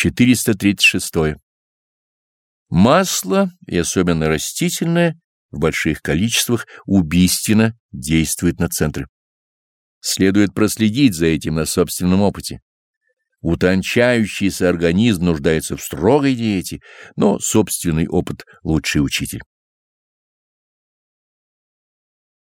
436. Масло, и особенно растительное, в больших количествах убийственно действует на центры. Следует проследить за этим на собственном опыте. Утончающийся организм нуждается в строгой диете, но собственный опыт — лучший учитель.